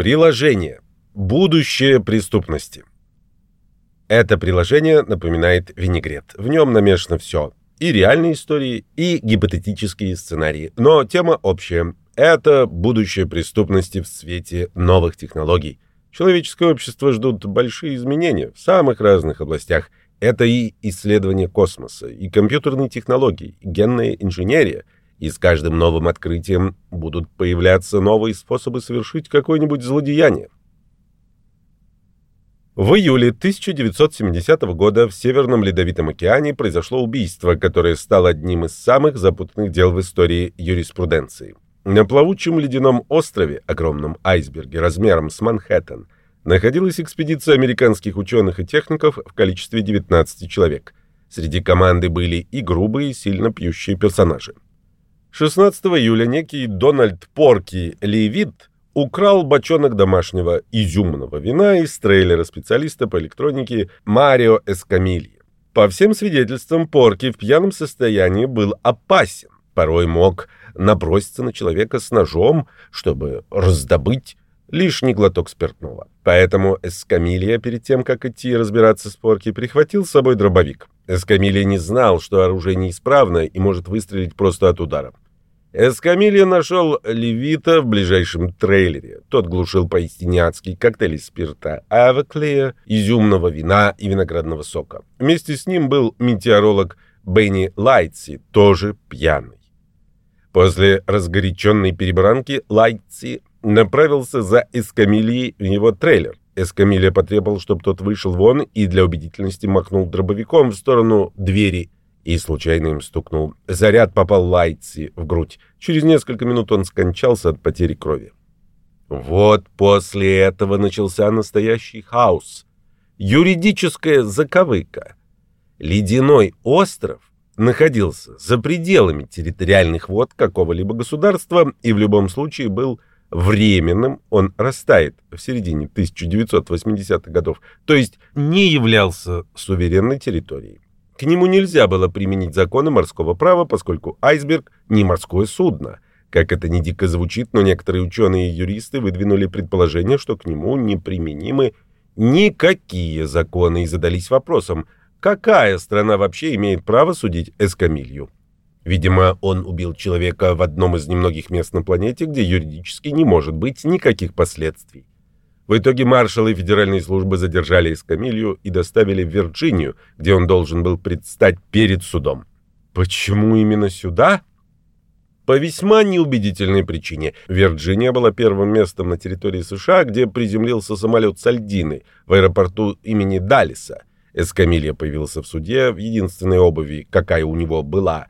Приложение. Будущее преступности. Это приложение напоминает винегрет. В нем намешано все. И реальные истории, и гипотетические сценарии. Но тема общая. Это будущее преступности в свете новых технологий. Человеческое общество ждут большие изменения в самых разных областях. Это и исследование космоса, и компьютерные технологии, и генная инженерия – и с каждым новым открытием будут появляться новые способы совершить какое-нибудь злодеяние. В июле 1970 года в Северном Ледовитом океане произошло убийство, которое стало одним из самых запутанных дел в истории юриспруденции. На плавучем ледяном острове, огромном айсберге размером с Манхэттен, находилась экспедиция американских ученых и техников в количестве 19 человек. Среди команды были и грубые, сильно пьющие персонажи. 16 июля некий Дональд Порки Левит украл бочонок домашнего изюмного вина из трейлера специалиста по электронике Марио Эскамильи. По всем свидетельствам, Порки в пьяном состоянии был опасен. Порой мог наброситься на человека с ножом, чтобы раздобыть лишний глоток спиртного. Поэтому Эскамилья перед тем, как идти разбираться с Порки, прихватил с собой дробовик. Эскамилья не знал, что оружие неисправно и может выстрелить просто от удара. Эскамилья нашел Левита в ближайшем трейлере. Тот глушил поистине адский коктейль из спирта Авеклея, изюмного вина и виноградного сока. Вместе с ним был метеоролог Бенни Лайтси, тоже пьяный. После разгоряченной перебранки Лайтси направился за Эскамильей в его трейлер. Эскамилья потребовал, чтобы тот вышел вон и для убедительности махнул дробовиком в сторону двери и случайно им стукнул. Заряд попал Лайтси в грудь. Через несколько минут он скончался от потери крови. Вот после этого начался настоящий хаос. Юридическая заковыка. Ледяной остров находился за пределами территориальных вод какого-либо государства и в любом случае был временным, он растает в середине 1980-х годов, то есть не являлся суверенной территорией. К нему нельзя было применить законы морского права, поскольку айсберг не морское судно. Как это ни дико звучит, но некоторые ученые и юристы выдвинули предположение, что к нему неприменимы никакие законы и задались вопросом, какая страна вообще имеет право судить Эскамилью. Видимо, он убил человека в одном из немногих мест на планете, где юридически не может быть никаких последствий. В итоге маршалы федеральной службы задержали Эскамилью и доставили в Вирджинию, где он должен был предстать перед судом. Почему именно сюда? По весьма неубедительной причине. Вирджиния была первым местом на территории США, где приземлился самолет Сальдины в аэропорту имени Даллиса. Эскамилья появился в суде в единственной обуви, какая у него была,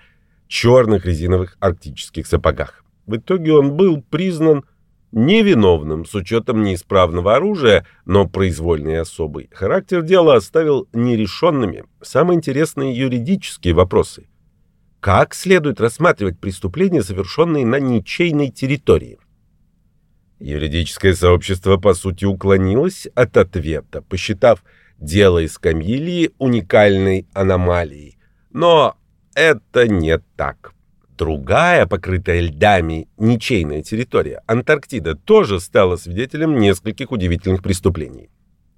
черных резиновых арктических сапогах. В итоге он был признан невиновным с учетом неисправного оружия, но произвольный особый характер дела оставил нерешенными самые интересные юридические вопросы. Как следует рассматривать преступления, совершенные на ничейной территории? Юридическое сообщество, по сути, уклонилось от ответа, посчитав дело из Камилии уникальной аномалией. Но это не так. Другая, покрытая льдами, ничейная территория, Антарктида, тоже стала свидетелем нескольких удивительных преступлений.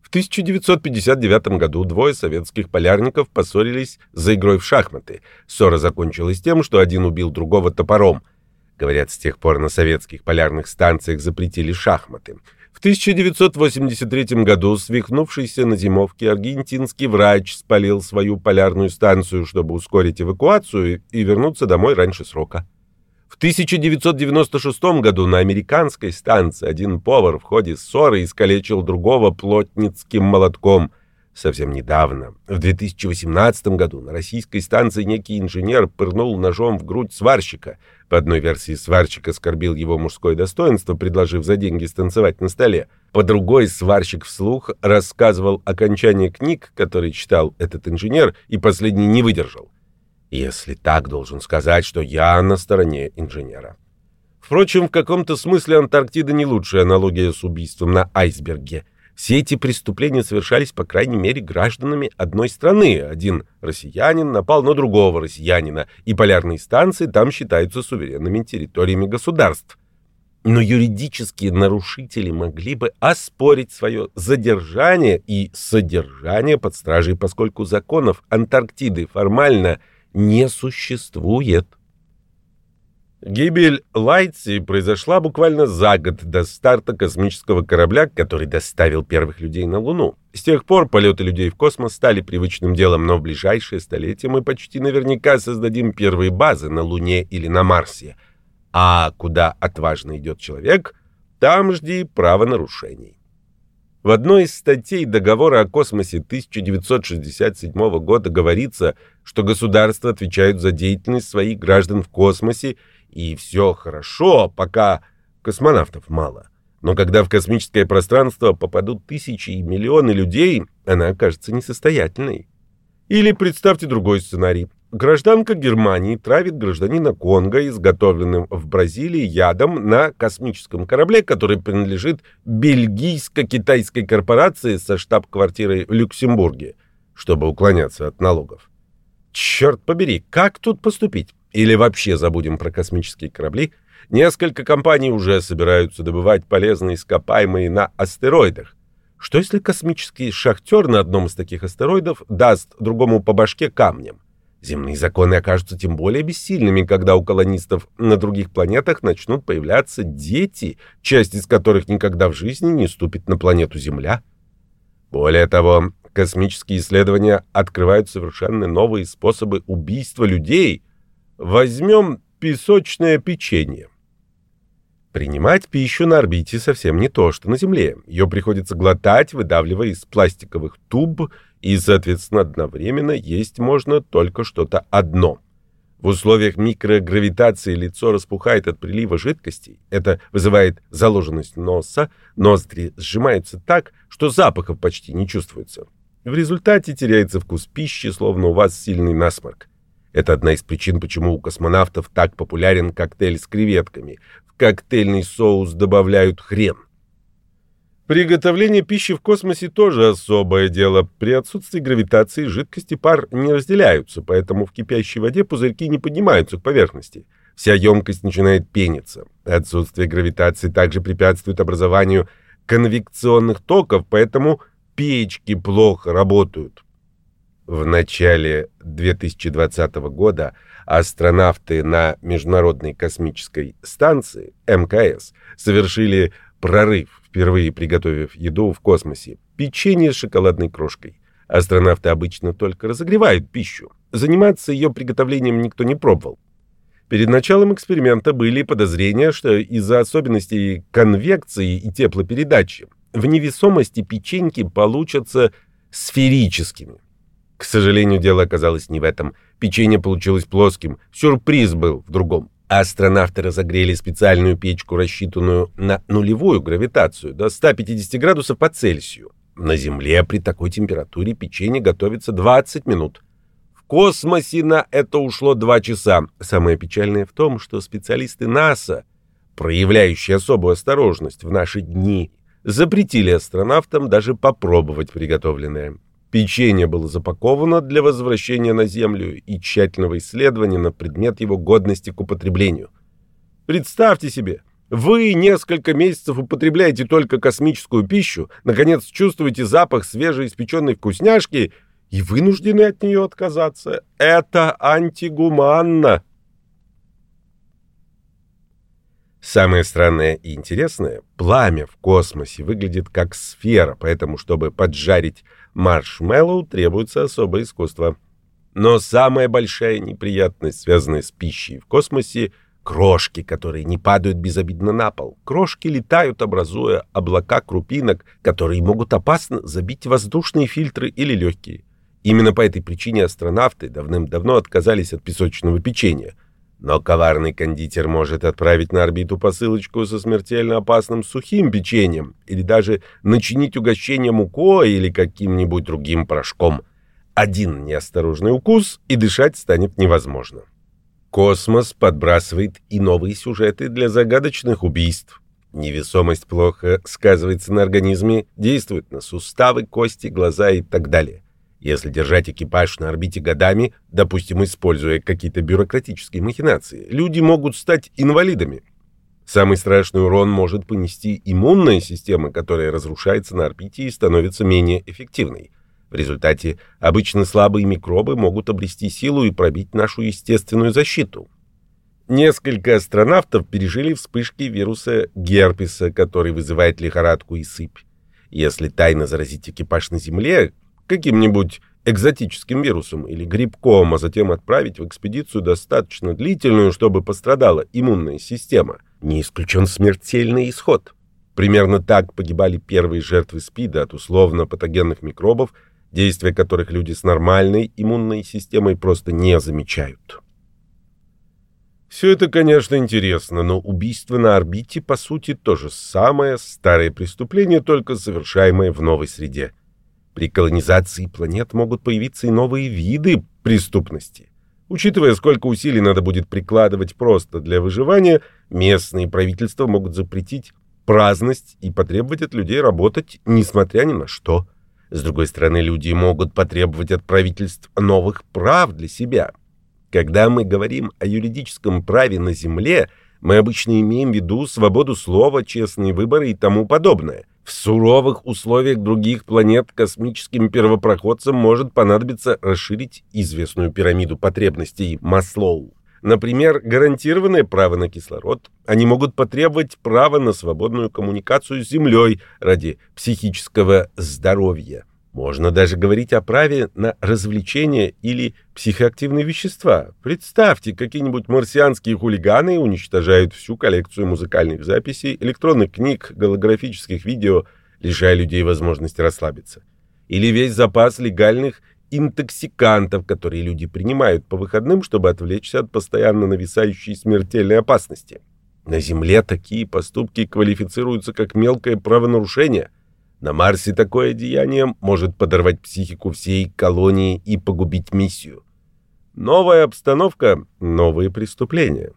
В 1959 году двое советских полярников поссорились за игрой в шахматы. Ссора закончилась тем, что один убил другого топором. Говорят, с тех пор на советских полярных станциях запретили шахматы. В 1983 году свихнувшийся на зимовке аргентинский врач спалил свою полярную станцию, чтобы ускорить эвакуацию и вернуться домой раньше срока. В 1996 году на американской станции один повар в ходе ссоры искалечил другого плотницким молотком – Совсем недавно, в 2018 году, на российской станции некий инженер пырнул ножом в грудь сварщика. По одной версии сварщик оскорбил его мужское достоинство, предложив за деньги станцевать на столе. По другой сварщик вслух рассказывал окончание книг, которые читал этот инженер, и последний не выдержал. Если так, должен сказать, что я на стороне инженера. Впрочем, в каком-то смысле Антарктида не лучшая аналогия с убийством на айсберге. Все эти преступления совершались, по крайней мере, гражданами одной страны. Один россиянин напал на другого россиянина, и полярные станции там считаются суверенными территориями государств. Но юридические нарушители могли бы оспорить свое задержание и содержание под стражей, поскольку законов Антарктиды формально не существует. Гибель Лайтси произошла буквально за год до старта космического корабля, который доставил первых людей на Луну. С тех пор полеты людей в космос стали привычным делом, но в ближайшие столетия мы почти наверняка создадим первые базы на Луне или на Марсе. А куда отважно идет человек, там жди правонарушений. В одной из статей договора о космосе 1967 года говорится, что государства отвечают за деятельность своих граждан в космосе и все хорошо, пока космонавтов мало. Но когда в космическое пространство попадут тысячи и миллионы людей, она окажется несостоятельной. Или представьте другой сценарий. Гражданка Германии травит гражданина Конго, изготовленным в Бразилии ядом на космическом корабле, который принадлежит бельгийско-китайской корпорации со штаб-квартирой в Люксембурге, чтобы уклоняться от налогов. Черт побери, как тут поступить? Или вообще забудем про космические корабли? Несколько компаний уже собираются добывать полезные ископаемые на астероидах. Что если космический шахтер на одном из таких астероидов даст другому по башке камнем? Земные законы окажутся тем более бессильными, когда у колонистов на других планетах начнут появляться дети, часть из которых никогда в жизни не ступит на планету Земля. Более того, космические исследования открывают совершенно новые способы убийства людей – Возьмем песочное печенье. Принимать пищу на орбите совсем не то, что на Земле. Ее приходится глотать, выдавливая из пластиковых туб, и, соответственно, одновременно есть можно только что-то одно. В условиях микрогравитации лицо распухает от прилива жидкостей. Это вызывает заложенность носа, ноздри сжимаются так, что запахов почти не чувствуется. В результате теряется вкус пищи, словно у вас сильный насморк. Это одна из причин, почему у космонавтов так популярен коктейль с креветками. В коктейльный соус добавляют хрен. Приготовление пищи в космосе тоже особое дело. При отсутствии гравитации жидкости пар не разделяются, поэтому в кипящей воде пузырьки не поднимаются к поверхности. Вся емкость начинает пениться. Отсутствие гравитации также препятствует образованию конвекционных токов, поэтому печки плохо работают. В начале 2020 года астронавты на Международной космической станции МКС совершили прорыв, впервые приготовив еду в космосе – печенье с шоколадной крошкой. Астронавты обычно только разогревают пищу. Заниматься ее приготовлением никто не пробовал. Перед началом эксперимента были подозрения, что из-за особенностей конвекции и теплопередачи в невесомости печеньки получатся сферическими. К сожалению, дело оказалось не в этом. Печенье получилось плоским. Сюрприз был в другом. Астронавты разогрели специальную печку, рассчитанную на нулевую гравитацию, до 150 градусов по Цельсию. На Земле при такой температуре печенье готовится 20 минут. В космосе на это ушло 2 часа. Самое печальное в том, что специалисты НАСА, проявляющие особую осторожность в наши дни, запретили астронавтам даже попробовать приготовленное. Печенье было запаковано для возвращения на Землю и тщательного исследования на предмет его годности к употреблению. Представьте себе, вы несколько месяцев употребляете только космическую пищу, наконец чувствуете запах свежеиспеченной вкусняшки и вынуждены от нее отказаться. Это антигуманно. Самое странное и интересное, пламя в космосе выглядит как сфера, поэтому, чтобы поджарить маршмеллоу, требуется особое искусство. Но самая большая неприятность, связанная с пищей в космосе, крошки, которые не падают безобидно на пол. Крошки летают, образуя облака крупинок, которые могут опасно забить воздушные фильтры или легкие. Именно по этой причине астронавты давным-давно отказались от песочного печенья – но коварный кондитер может отправить на орбиту посылочку со смертельно опасным сухим печеньем или даже начинить угощение мукой или каким-нибудь другим порошком. Один неосторожный укус, и дышать станет невозможно. Космос подбрасывает и новые сюжеты для загадочных убийств. Невесомость плохо сказывается на организме, действует на суставы, кости, глаза и так далее. Если держать экипаж на орбите годами, допустим, используя какие-то бюрократические махинации, люди могут стать инвалидами. Самый страшный урон может понести иммунная система, которая разрушается на орбите и становится менее эффективной. В результате обычно слабые микробы могут обрести силу и пробить нашу естественную защиту. Несколько астронавтов пережили вспышки вируса герпеса, который вызывает лихорадку и сыпь. Если тайно заразить экипаж на Земле каким-нибудь экзотическим вирусом или грибком, а затем отправить в экспедицию достаточно длительную, чтобы пострадала иммунная система, не исключен смертельный исход. Примерно так погибали первые жертвы СПИДа от условно-патогенных микробов, действия которых люди с нормальной иммунной системой просто не замечают. Все это, конечно, интересно, но убийство на орбите, по сути, то же самое старое преступление, только совершаемое в новой среде – при колонизации планет могут появиться и новые виды преступности. Учитывая, сколько усилий надо будет прикладывать просто для выживания, местные правительства могут запретить праздность и потребовать от людей работать, несмотря ни на что. С другой стороны, люди могут потребовать от правительств новых прав для себя. Когда мы говорим о юридическом праве на Земле, мы обычно имеем в виду свободу слова, честные выборы и тому подобное. В суровых условиях других планет космическим первопроходцам может понадобиться расширить известную пирамиду потребностей Маслоу. Например, гарантированное право на кислород. Они могут потребовать права на свободную коммуникацию с Землей ради психического здоровья. Можно даже говорить о праве на развлечения или психоактивные вещества. Представьте, какие-нибудь марсианские хулиганы уничтожают всю коллекцию музыкальных записей, электронных книг, голографических видео, лишая людей возможности расслабиться. Или весь запас легальных интоксикантов, которые люди принимают по выходным, чтобы отвлечься от постоянно нависающей смертельной опасности. На Земле такие поступки квалифицируются как мелкое правонарушение – на Марсе такое деяние может подорвать психику всей колонии и погубить миссию. Новая обстановка — новые преступления.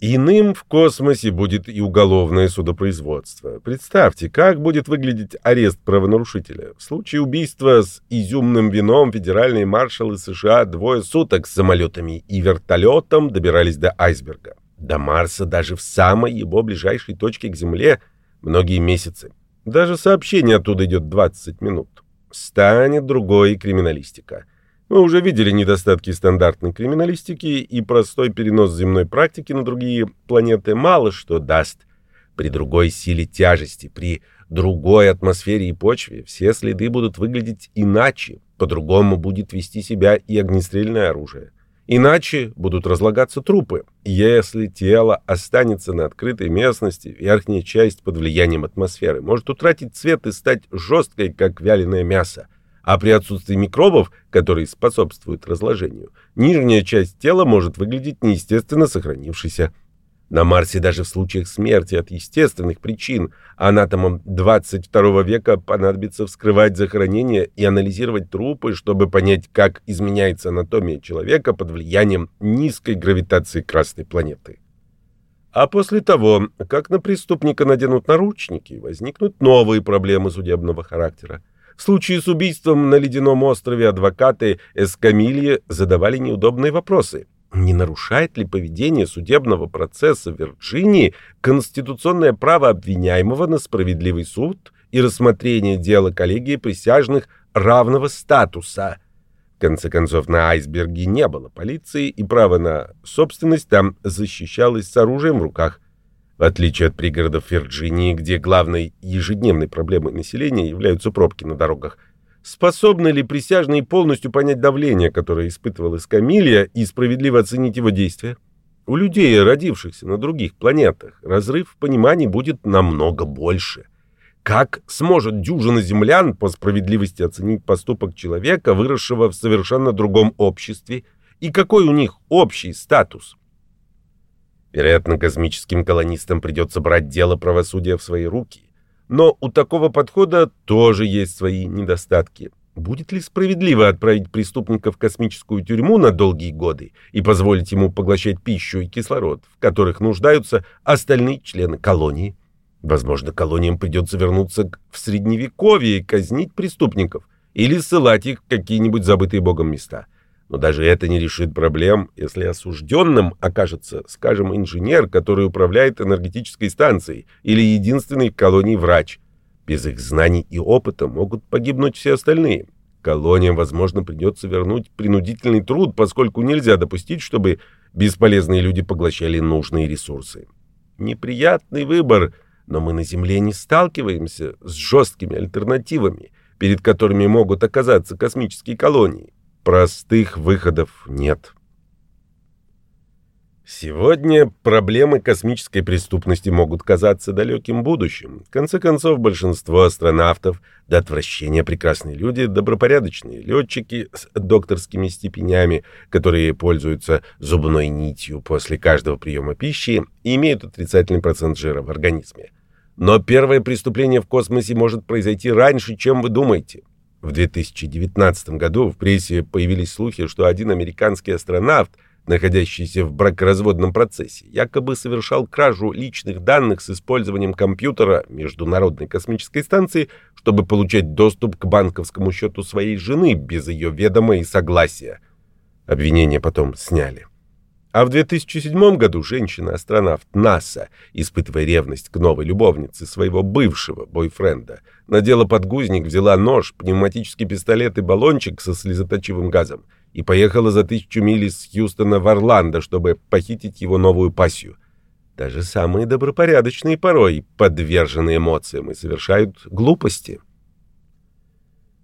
Иным в космосе будет и уголовное судопроизводство. Представьте, как будет выглядеть арест правонарушителя. В случае убийства с изюмным вином федеральные маршалы США двое суток с самолетами и вертолетом добирались до айсберга. До Марса даже в самой его ближайшей точке к Земле многие месяцы. Даже сообщение оттуда идет 20 минут. Станет другой криминалистика. Мы уже видели недостатки стандартной криминалистики, и простой перенос земной практики на другие планеты мало что даст. При другой силе тяжести, при другой атмосфере и почве все следы будут выглядеть иначе, по-другому будет вести себя и огнестрельное оружие. Иначе будут разлагаться трупы. Если тело останется на открытой местности, верхняя часть под влиянием атмосферы может утратить цвет и стать жесткой, как вяленое мясо. А при отсутствии микробов, которые способствуют разложению, нижняя часть тела может выглядеть неестественно сохранившейся. На Марсе даже в случаях смерти от естественных причин анатомам 22 века понадобится вскрывать захоронения и анализировать трупы, чтобы понять, как изменяется анатомия человека под влиянием низкой гравитации Красной планеты. А после того, как на преступника наденут наручники, возникнут новые проблемы судебного характера. В случае с убийством на ледяном острове адвокаты Эскамилье задавали неудобные вопросы – не нарушает ли поведение судебного процесса в Вирджинии конституционное право обвиняемого на справедливый суд и рассмотрение дела коллегии присяжных равного статуса? В конце концов, на айсберге не было полиции, и право на собственность там защищалось с оружием в руках. В отличие от пригородов Вирджинии, где главной ежедневной проблемой населения являются пробки на дорогах, Способны ли присяжные полностью понять давление, которое испытывал Эскамилья, и справедливо оценить его действия? У людей, родившихся на других планетах, разрыв в понимании будет намного больше. Как сможет дюжина землян по справедливости оценить поступок человека, выросшего в совершенно другом обществе, и какой у них общий статус? Вероятно, космическим колонистам придется брать дело правосудия в свои руки. Но у такого подхода тоже есть свои недостатки. Будет ли справедливо отправить преступника в космическую тюрьму на долгие годы и позволить ему поглощать пищу и кислород, в которых нуждаются остальные члены колонии? Возможно, колониям придется вернуться в Средневековье и казнить преступников или ссылать их в какие-нибудь забытые богом места. Но даже это не решит проблем, если осужденным окажется, скажем, инженер, который управляет энергетической станцией, или единственный в колонии врач. Без их знаний и опыта могут погибнуть все остальные. Колониям, возможно, придется вернуть принудительный труд, поскольку нельзя допустить, чтобы бесполезные люди поглощали нужные ресурсы. Неприятный выбор, но мы на Земле не сталкиваемся с жесткими альтернативами, перед которыми могут оказаться космические колонии. Простых выходов нет. Сегодня проблемы космической преступности могут казаться далеким будущим. В конце концов, большинство астронавтов, до отвращения прекрасные люди, добропорядочные летчики с докторскими степенями, которые пользуются зубной нитью после каждого приема пищи и имеют отрицательный процент жира в организме. Но первое преступление в космосе может произойти раньше, чем вы думаете. В 2019 году в прессе появились слухи, что один американский астронавт, находящийся в бракоразводном процессе, якобы совершал кражу личных данных с использованием компьютера Международной космической станции, чтобы получать доступ к банковскому счету своей жены без ее ведома и согласия. Обвинения потом сняли. А в 2007 году женщина-астронавт НАСА, испытывая ревность к новой любовнице своего бывшего бойфренда, надела подгузник, взяла нож, пневматический пистолет и баллончик со слезоточивым газом и поехала за тысячу миль из Хьюстона в Орландо, чтобы похитить его новую пассию. Даже самые добропорядочные порой подвержены эмоциям и совершают глупости.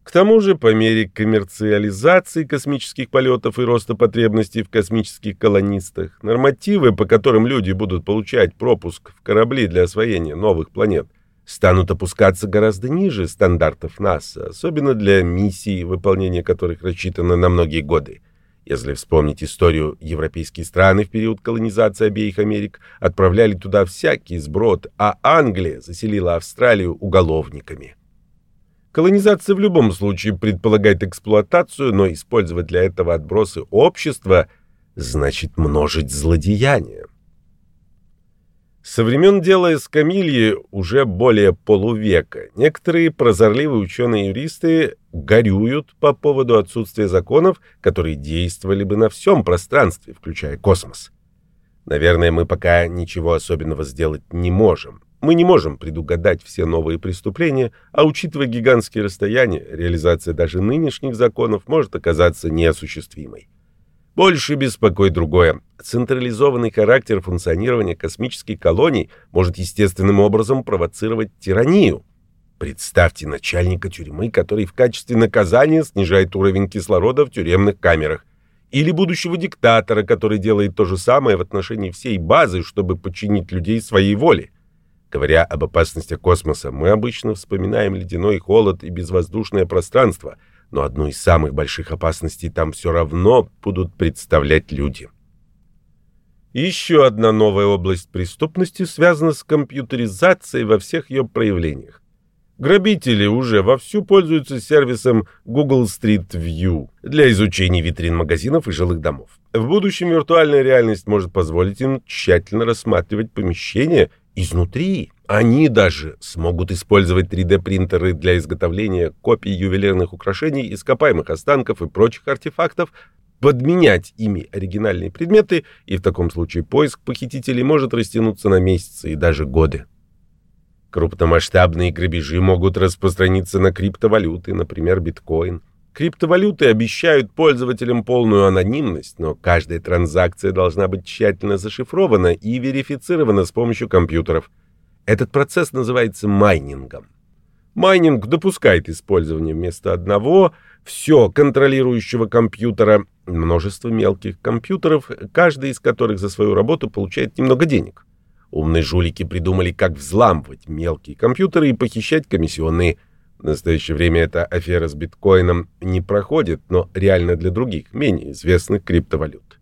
К тому же, по мере коммерциализации космических полетов и роста потребностей в космических колонистах, нормативы, по которым люди будут получать пропуск в корабли для освоения новых планет, станут опускаться гораздо ниже стандартов НАСА, особенно для миссий, выполнение которых рассчитано на многие годы. Если вспомнить историю, европейские страны в период колонизации обеих Америк отправляли туда всякий сброд, а Англия заселила Австралию уголовниками. Колонизация в любом случае предполагает эксплуатацию, но использовать для этого отбросы общества значит множить злодеяния. Со времен дела Эскамильи уже более полувека некоторые прозорливые ученые-юристы горюют по поводу отсутствия законов, которые действовали бы на всем пространстве, включая космос. Наверное, мы пока ничего особенного сделать не можем. Мы не можем предугадать все новые преступления, а учитывая гигантские расстояния, реализация даже нынешних законов может оказаться неосуществимой. Больше беспокоит другое. Централизованный характер функционирования космических колоний может естественным образом провоцировать тиранию. Представьте начальника тюрьмы, который в качестве наказания снижает уровень кислорода в тюремных камерах. Или будущего диктатора, который делает то же самое в отношении всей базы, чтобы подчинить людей своей воле. Говоря об опасности космоса, мы обычно вспоминаем ледяной холод и безвоздушное пространство, но одну из самых больших опасностей там все равно будут представлять люди. Еще одна новая область преступности связана с компьютеризацией во всех ее проявлениях. Грабители уже вовсю пользуются сервисом Google Street View для изучения витрин магазинов и жилых домов. В будущем виртуальная реальность может позволить им тщательно рассматривать помещения изнутри. Они даже смогут использовать 3D-принтеры для изготовления копий ювелирных украшений, ископаемых останков и прочих артефактов, подменять ими оригинальные предметы, и в таком случае поиск похитителей может растянуться на месяцы и даже годы. Крупномасштабные грабежи могут распространиться на криптовалюты, например, биткоин. Криптовалюты обещают пользователям полную анонимность, но каждая транзакция должна быть тщательно зашифрована и верифицирована с помощью компьютеров. Этот процесс называется майнингом. Майнинг допускает использование вместо одного все контролирующего компьютера множество мелких компьютеров, каждый из которых за свою работу получает немного денег. Умные жулики придумали, как взламывать мелкие компьютеры и похищать комиссионные в настоящее время эта афера с биткоином не проходит, но реально для других, менее известных криптовалют.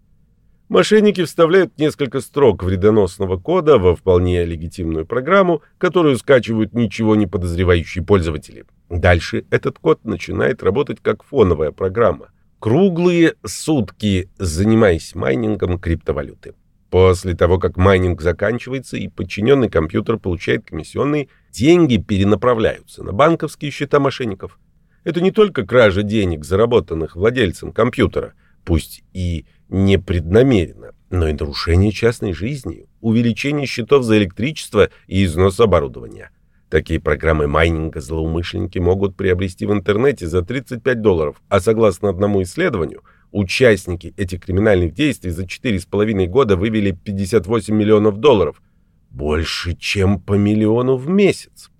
Мошенники вставляют несколько строк вредоносного кода во вполне легитимную программу, которую скачивают ничего не подозревающие пользователи. Дальше этот код начинает работать как фоновая программа. Круглые сутки занимаясь майнингом криптовалюты. После того, как майнинг заканчивается и подчиненный компьютер получает комиссионные, деньги перенаправляются на банковские счета мошенников. Это не только кража денег, заработанных владельцем компьютера. пусть и непреднамеренно, но и нарушение частной жизни, увеличение счетов за электричество и износ оборудования. Такие программы майнинга злоумышленники могут приобрести в интернете за 35 долларов, а согласно одному исследованию, участники этих криминальных действий за 4,5 года вывели 58 миллионов долларов, больше, чем по миллиону в месяц.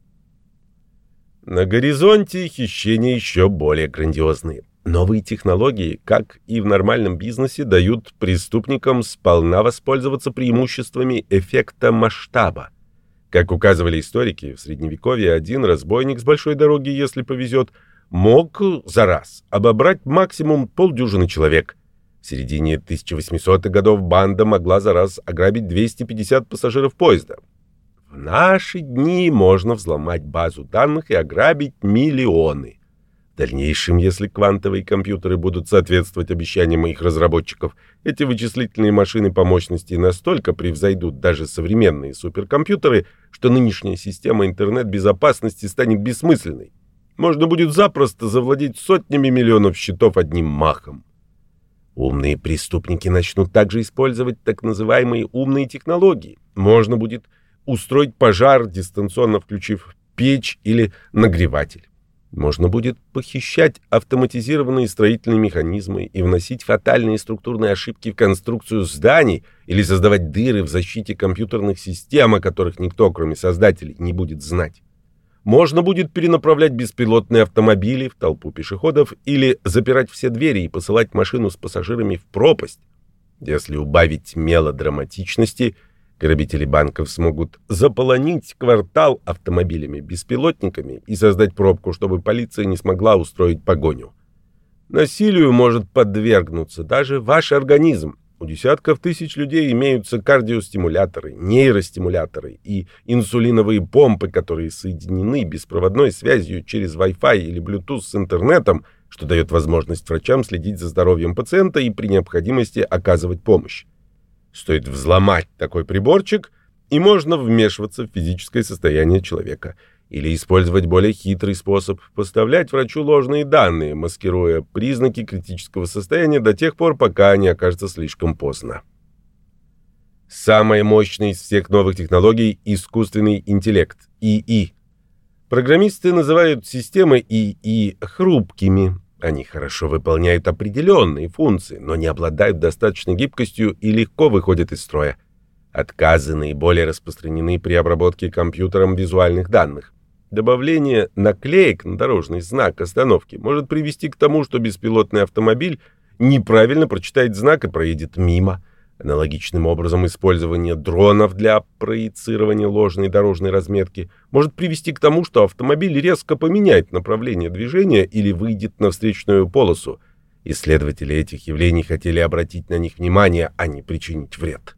На горизонте хищения еще более грандиозные. Новые технологии, как и в нормальном бизнесе, дают преступникам сполна воспользоваться преимуществами эффекта масштаба. Как указывали историки, в Средневековье один разбойник с большой дороги, если повезет, мог за раз обобрать максимум полдюжины человек. В середине 1800-х годов банда могла за раз ограбить 250 пассажиров поезда. В наши дни можно взломать базу данных и ограбить миллионы. В дальнейшем, если квантовые компьютеры будут соответствовать обещаниям их разработчиков, эти вычислительные машины по мощности настолько превзойдут даже современные суперкомпьютеры, что нынешняя система интернет-безопасности станет бессмысленной. Можно будет запросто завладеть сотнями миллионов счетов одним махом. Умные преступники начнут также использовать так называемые умные технологии. Можно будет устроить пожар, дистанционно включив печь или нагреватель. Можно будет похищать автоматизированные строительные механизмы и вносить фатальные структурные ошибки в конструкцию зданий или создавать дыры в защите компьютерных систем, о которых никто, кроме создателей, не будет знать. Можно будет перенаправлять беспилотные автомобили в толпу пешеходов или запирать все двери и посылать машину с пассажирами в пропасть. Если убавить мелодраматичности – Грабители банков смогут заполонить квартал автомобилями-беспилотниками и создать пробку, чтобы полиция не смогла устроить погоню. Насилию может подвергнуться даже ваш организм. У десятков тысяч людей имеются кардиостимуляторы, нейростимуляторы и инсулиновые помпы, которые соединены беспроводной связью через Wi-Fi или Bluetooth с интернетом, что дает возможность врачам следить за здоровьем пациента и при необходимости оказывать помощь. Стоит взломать такой приборчик, и можно вмешиваться в физическое состояние человека. Или использовать более хитрый способ – поставлять врачу ложные данные, маскируя признаки критического состояния до тех пор, пока не окажется слишком поздно. Самая мощная из всех новых технологий – искусственный интеллект, ИИ. Программисты называют системы ИИ хрупкими, они хорошо выполняют определенные функции, но не обладают достаточной гибкостью и легко выходят из строя. Отказы наиболее распространены при обработке компьютером визуальных данных. Добавление наклеек на дорожный знак остановки может привести к тому, что беспилотный автомобиль неправильно прочитает знак и проедет мимо – Аналогичным образом использование дронов для проецирования ложной дорожной разметки может привести к тому, что автомобиль резко поменяет направление движения или выйдет на встречную полосу. Исследователи этих явлений хотели обратить на них внимание, а не причинить вред.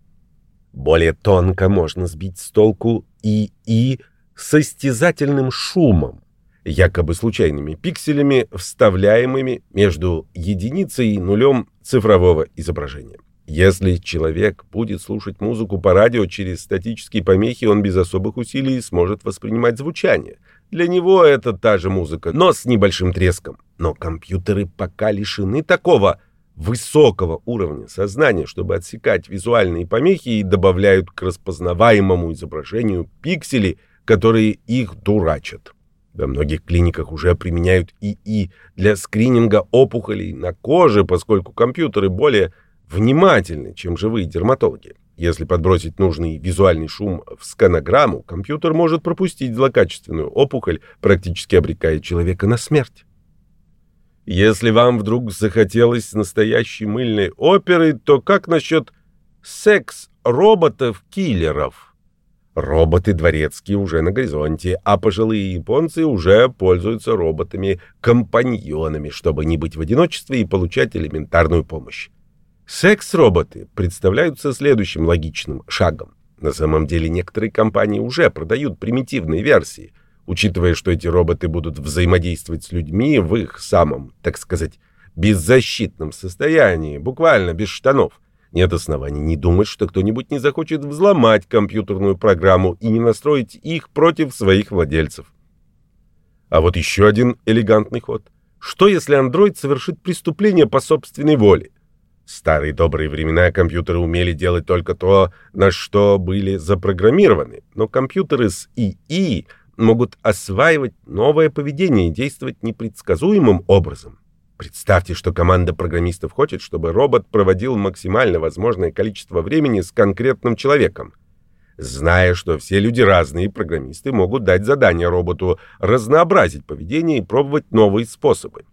Более тонко можно сбить с толку и и состязательным шумом, якобы случайными пикселями, вставляемыми между единицей и нулем цифрового изображения. Если человек будет слушать музыку по радио через статические помехи, он без особых усилий сможет воспринимать звучание. Для него это та же музыка, но с небольшим треском. Но компьютеры пока лишены такого высокого уровня сознания, чтобы отсекать визуальные помехи и добавляют к распознаваемому изображению пиксели, которые их дурачат. Во многих клиниках уже применяют ИИ для скрининга опухолей на коже, поскольку компьютеры более внимательны, чем живые дерматологи. Если подбросить нужный визуальный шум в сканограмму, компьютер может пропустить злокачественную опухоль, практически обрекая человека на смерть. Если вам вдруг захотелось настоящей мыльной оперы, то как насчет секс-роботов-киллеров? Роботы дворецкие уже на горизонте, а пожилые японцы уже пользуются роботами-компаньонами, чтобы не быть в одиночестве и получать элементарную помощь. Секс-роботы представляются следующим логичным шагом. На самом деле некоторые компании уже продают примитивные версии, учитывая, что эти роботы будут взаимодействовать с людьми в их самом, так сказать, беззащитном состоянии, буквально без штанов. Нет оснований не думать, что кто-нибудь не захочет взломать компьютерную программу и не настроить их против своих владельцев. А вот еще один элегантный ход. Что если андроид совершит преступление по собственной воле? В старые добрые времена компьютеры умели делать только то, на что были запрограммированы, но компьютеры с ИИ могут осваивать новое поведение и действовать непредсказуемым образом. Представьте, что команда программистов хочет, чтобы робот проводил максимально возможное количество времени с конкретным человеком. Зная, что все люди разные, программисты могут дать задание роботу разнообразить поведение и пробовать новые способы.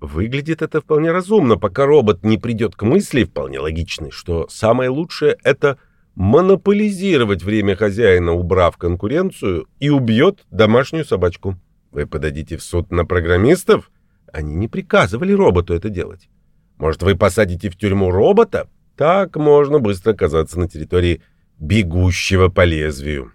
Выглядит это вполне разумно, пока робот не придет к мысли, вполне логичной, что самое лучшее — это монополизировать время хозяина, убрав конкуренцию, и убьет домашнюю собачку. Вы подадите в суд на программистов? Они не приказывали роботу это делать. Может, вы посадите в тюрьму робота? Так можно быстро оказаться на территории бегущего по лезвию.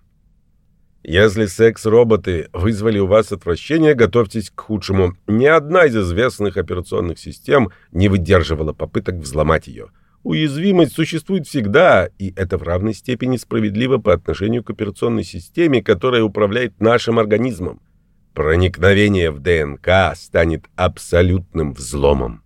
Если секс-роботы вызвали у вас отвращение, готовьтесь к худшему. Ни одна из известных операционных систем не выдерживала попыток взломать ее. Уязвимость существует всегда, и это в равной степени справедливо по отношению к операционной системе, которая управляет нашим организмом. Проникновение в ДНК станет абсолютным взломом.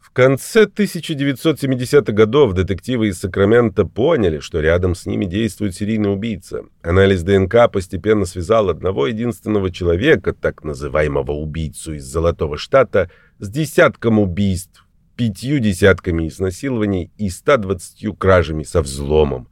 В конце 1970-х годов детективы из Сакрамента поняли, что рядом с ними действует серийный убийца. Анализ ДНК постепенно связал одного единственного человека, так называемого убийцу из Золотого Штата, с десятком убийств, пятью десятками изнасилований и 120 кражами со взломом.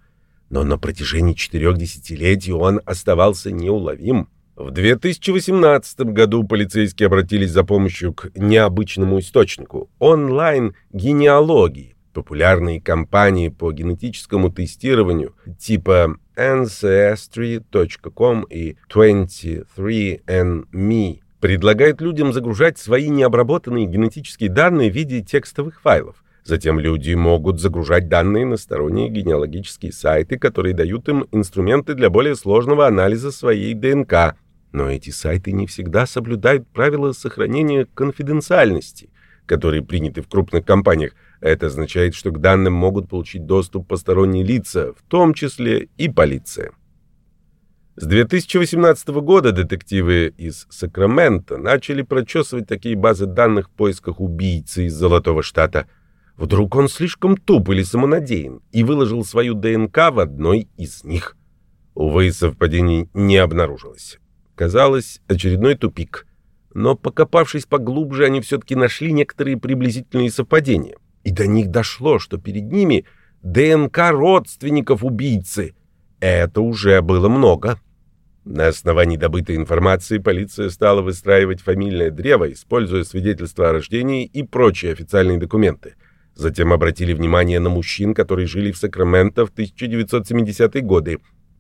Но на протяжении четырех десятилетий он оставался неуловим. В 2018 году полицейские обратились за помощью к необычному источнику – онлайн-генеалогии, популярные компании по генетическому тестированию типа Ancestry.com и 23andMe предлагают людям загружать свои необработанные генетические данные в виде текстовых файлов. Затем люди могут загружать данные на сторонние генеалогические сайты, которые дают им инструменты для более сложного анализа своей ДНК – но эти сайты не всегда соблюдают правила сохранения конфиденциальности, которые приняты в крупных компаниях. Это означает, что к данным могут получить доступ посторонние лица, в том числе и полиция. С 2018 года детективы из Сакрамента начали прочесывать такие базы данных в поисках убийцы из Золотого Штата. Вдруг он слишком туп или самонадеян и выложил свою ДНК в одной из них. Увы, совпадений не обнаружилось. Казалось, очередной тупик. Но, покопавшись поглубже, они все-таки нашли некоторые приблизительные совпадения. И до них дошло, что перед ними ДНК родственников убийцы. Это уже было много. На основании добытой информации полиция стала выстраивать фамильное древо, используя свидетельства о рождении и прочие официальные документы. Затем обратили внимание на мужчин, которые жили в Сакраменто в 1970-е годы,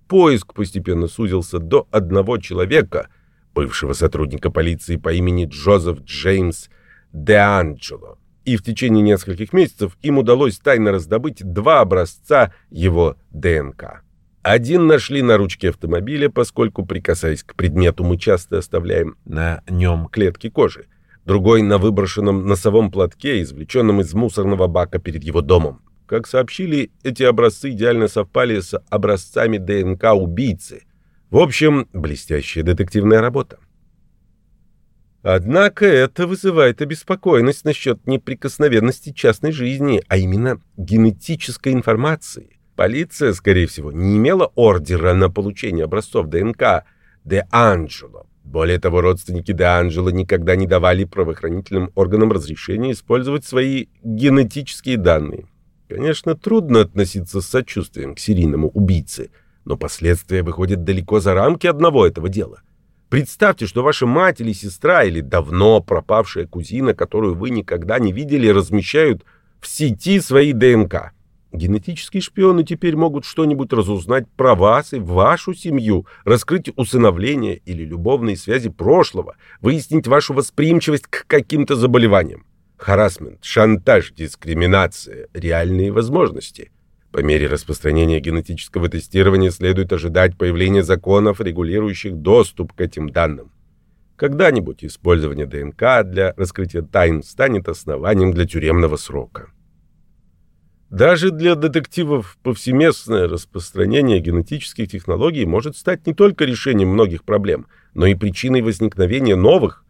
Поиск постепенно сузился до одного человека, бывшего сотрудника полиции по имени Джозеф Джеймс Деанджело. И в течение нескольких месяцев им удалось тайно раздобыть два образца его ДНК. Один нашли на ручке автомобиля, поскольку, прикасаясь к предмету, мы часто оставляем на нем клетки кожи. Другой на выброшенном носовом платке, извлеченном из мусорного бака перед его домом. Как сообщили, эти образцы идеально совпали с образцами ДНК убийцы. В общем, блестящая детективная работа. Однако это вызывает обеспокоенность насчет неприкосновенности частной жизни, а именно генетической информации. Полиция, скорее всего, не имела ордера на получение образцов ДНК Де Анджело. Более того, родственники Де Анджело никогда не давали правоохранительным органам разрешения использовать свои генетические данные. Конечно, трудно относиться с сочувствием к серийному убийце, но последствия выходят далеко за рамки одного этого дела. Представьте, что ваша мать или сестра, или давно пропавшая кузина, которую вы никогда не видели, размещают в сети свои ДНК. Генетические шпионы теперь могут что-нибудь разузнать про вас и вашу семью, раскрыть усыновление или любовные связи прошлого, выяснить вашу восприимчивость к каким-то заболеваниям. Харасмент, шантаж, дискриминация – реальные возможности. По мере распространения генетического тестирования следует ожидать появления законов, регулирующих доступ к этим данным. Когда-нибудь использование ДНК для раскрытия тайн станет основанием для тюремного срока. Даже для детективов повсеместное распространение генетических технологий может стать не только решением многих проблем, но и причиной возникновения новых.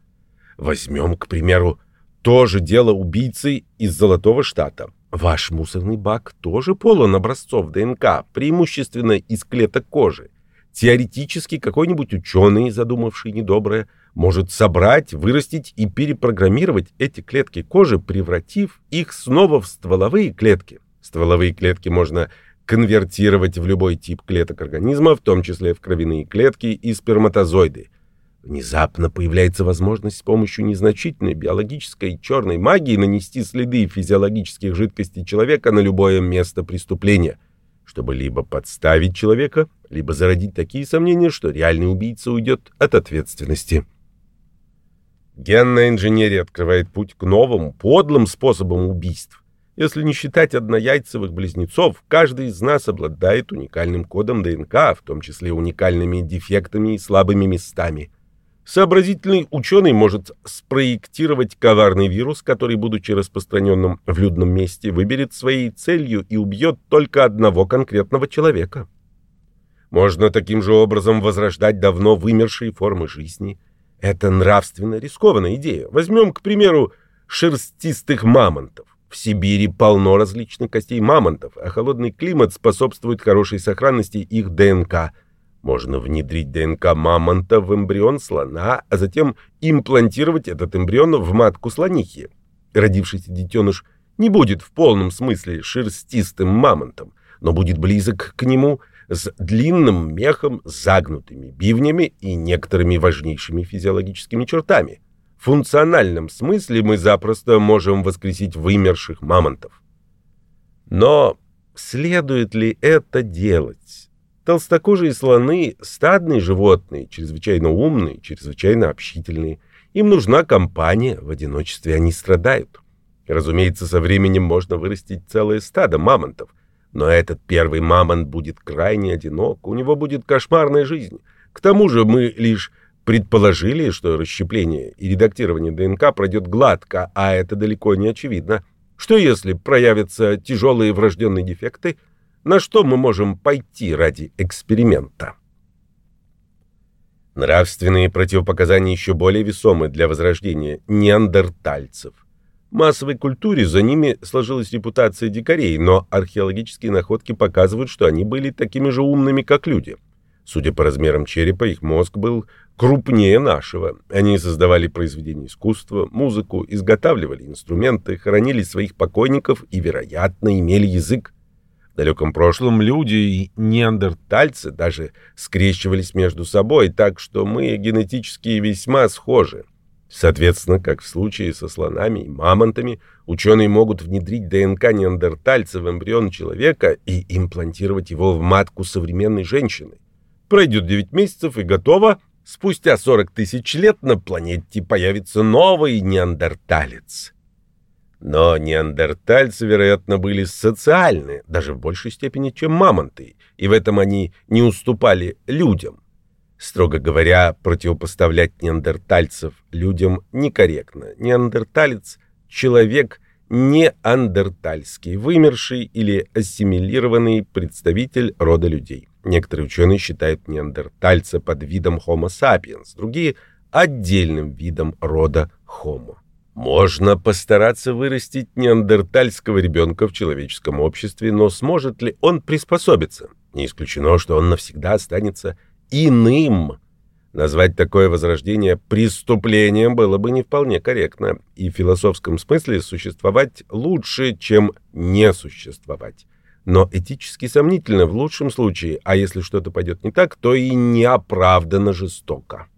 Возьмем, к примеру, тоже дело убийцы из Золотого Штата. Ваш мусорный бак тоже полон образцов ДНК, преимущественно из клеток кожи. Теоретически какой-нибудь ученый, задумавший недоброе, может собрать, вырастить и перепрограммировать эти клетки кожи, превратив их снова в стволовые клетки. Стволовые клетки можно конвертировать в любой тип клеток организма, в том числе в кровяные клетки и сперматозоиды. Внезапно появляется возможность с помощью незначительной биологической черной магии нанести следы физиологических жидкостей человека на любое место преступления, чтобы либо подставить человека, либо зародить такие сомнения, что реальный убийца уйдет от ответственности. Генная инженерия открывает путь к новым, подлым способам убийств. Если не считать однояйцевых близнецов, каждый из нас обладает уникальным кодом ДНК, в том числе уникальными дефектами и слабыми местами – Сообразительный ученый может спроектировать коварный вирус, который, будучи распространенным в людном месте, выберет своей целью и убьет только одного конкретного человека. Можно таким же образом возрождать давно вымершие формы жизни. Это нравственно рискованная идея. Возьмем, к примеру, шерстистых мамонтов. В Сибири полно различных костей мамонтов, а холодный климат способствует хорошей сохранности их ДНК – можно внедрить ДНК мамонта в эмбрион слона, а затем имплантировать этот эмбрион в матку слонихи. Родившийся детеныш не будет в полном смысле шерстистым мамонтом, но будет близок к нему с длинным мехом, загнутыми бивнями и некоторыми важнейшими физиологическими чертами. Функциональном смысле мы запросто можем воскресить вымерших мамонтов. Но следует ли это делать? Толстокожие слоны — стадные животные, чрезвычайно умные, чрезвычайно общительные. Им нужна компания, в одиночестве они страдают. Разумеется, со временем можно вырастить целое стадо мамонтов. Но этот первый мамонт будет крайне одинок, у него будет кошмарная жизнь. К тому же мы лишь предположили, что расщепление и редактирование ДНК пройдет гладко, а это далеко не очевидно. Что если проявятся тяжелые врожденные дефекты — на что мы можем пойти ради эксперимента? Нравственные противопоказания еще более весомы для возрождения неандертальцев. В массовой культуре за ними сложилась репутация дикарей, но археологические находки показывают, что они были такими же умными, как люди. Судя по размерам черепа, их мозг был крупнее нашего. Они создавали произведения искусства, музыку, изготавливали инструменты, хоронили своих покойников и, вероятно, имели язык. В далеком прошлом люди и неандертальцы даже скрещивались между собой, так что мы генетически весьма схожи. Соответственно, как в случае со слонами и мамонтами, ученые могут внедрить ДНК неандертальца в эмбрион человека и имплантировать его в матку современной женщины. Пройдет 9 месяцев и готово. Спустя 40 тысяч лет на планете появится новый неандерталец. Но неандертальцы, вероятно, были социальны, даже в большей степени, чем мамонты, и в этом они не уступали людям. Строго говоря, противопоставлять неандертальцев людям некорректно. Неандерталец — человек неандертальский, вымерший или ассимилированный представитель рода людей. Некоторые ученые считают неандертальца под видом Homo sapiens, другие — отдельным видом рода Homo. Можно постараться вырастить неандертальского ребенка в человеческом обществе, но сможет ли он приспособиться? Не исключено, что он навсегда останется иным. Назвать такое возрождение преступлением было бы не вполне корректно, и в философском смысле существовать лучше, чем не существовать. Но этически сомнительно в лучшем случае, а если что-то пойдет не так, то и неоправданно жестоко.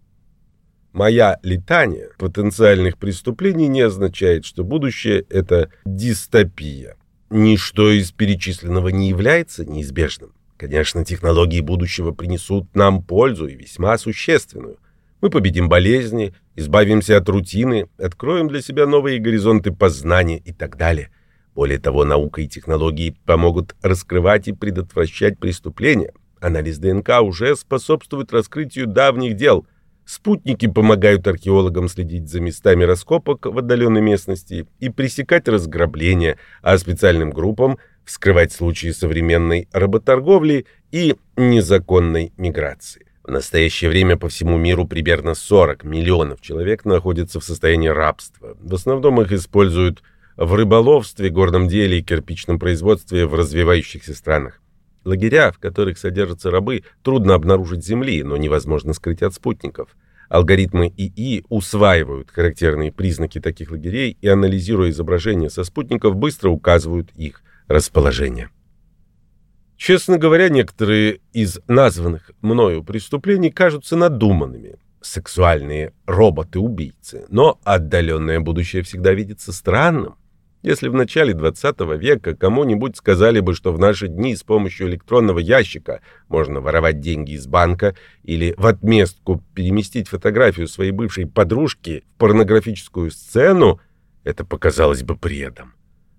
Моя летание потенциальных преступлений не означает, что будущее — это дистопия. Ничто из перечисленного не является неизбежным. Конечно, технологии будущего принесут нам пользу и весьма существенную. Мы победим болезни, избавимся от рутины, откроем для себя новые горизонты познания и так далее. Более того, наука и технологии помогут раскрывать и предотвращать преступления. Анализ ДНК уже способствует раскрытию давних дел — Спутники помогают археологам следить за местами раскопок в отдаленной местности и пресекать разграбления, а специальным группам вскрывать случаи современной работорговли и незаконной миграции. В настоящее время по всему миру примерно 40 миллионов человек находятся в состоянии рабства. В основном их используют в рыболовстве, горном деле и кирпичном производстве в развивающихся странах. Лагеря, в которых содержатся рабы, трудно обнаружить Земли, но невозможно скрыть от спутников. Алгоритмы ИИ усваивают характерные признаки таких лагерей и, анализируя изображения со спутников, быстро указывают их расположение. Честно говоря, некоторые из названных мною преступлений кажутся надуманными. Сексуальные роботы-убийцы. Но отдаленное будущее всегда видится странным. Если в начале 20 века кому-нибудь сказали бы, что в наши дни с помощью электронного ящика можно воровать деньги из банка или в отместку переместить фотографию своей бывшей подружки в порнографическую сцену, это показалось бы бредом.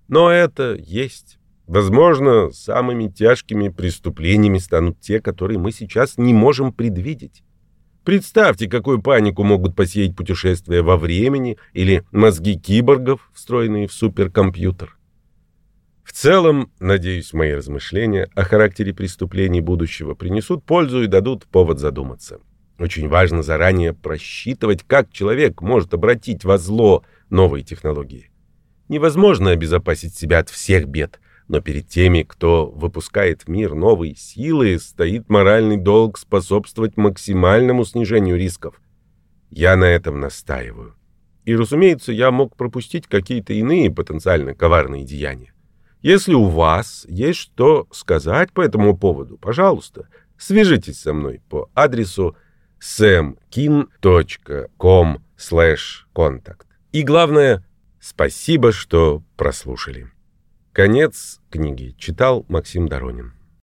Но это есть. Возможно, самыми тяжкими преступлениями станут те, которые мы сейчас не можем предвидеть. Представьте, какую панику могут посеять путешествия во времени или мозги киборгов, встроенные в суперкомпьютер. В целом, надеюсь, мои размышления о характере преступлений будущего принесут пользу и дадут повод задуматься. Очень важно заранее просчитывать, как человек может обратить во зло новые технологии. Невозможно обезопасить себя от всех бед – но перед теми, кто выпускает в мир новые силы, стоит моральный долг способствовать максимальному снижению рисков. Я на этом настаиваю. И, разумеется, я мог пропустить какие-то иные потенциально коварные деяния. Если у вас есть что сказать по этому поводу, пожалуйста, свяжитесь со мной по адресу samkin.com/contact. И главное, спасибо, что прослушали. Конец книги. Читал Максим Доронин.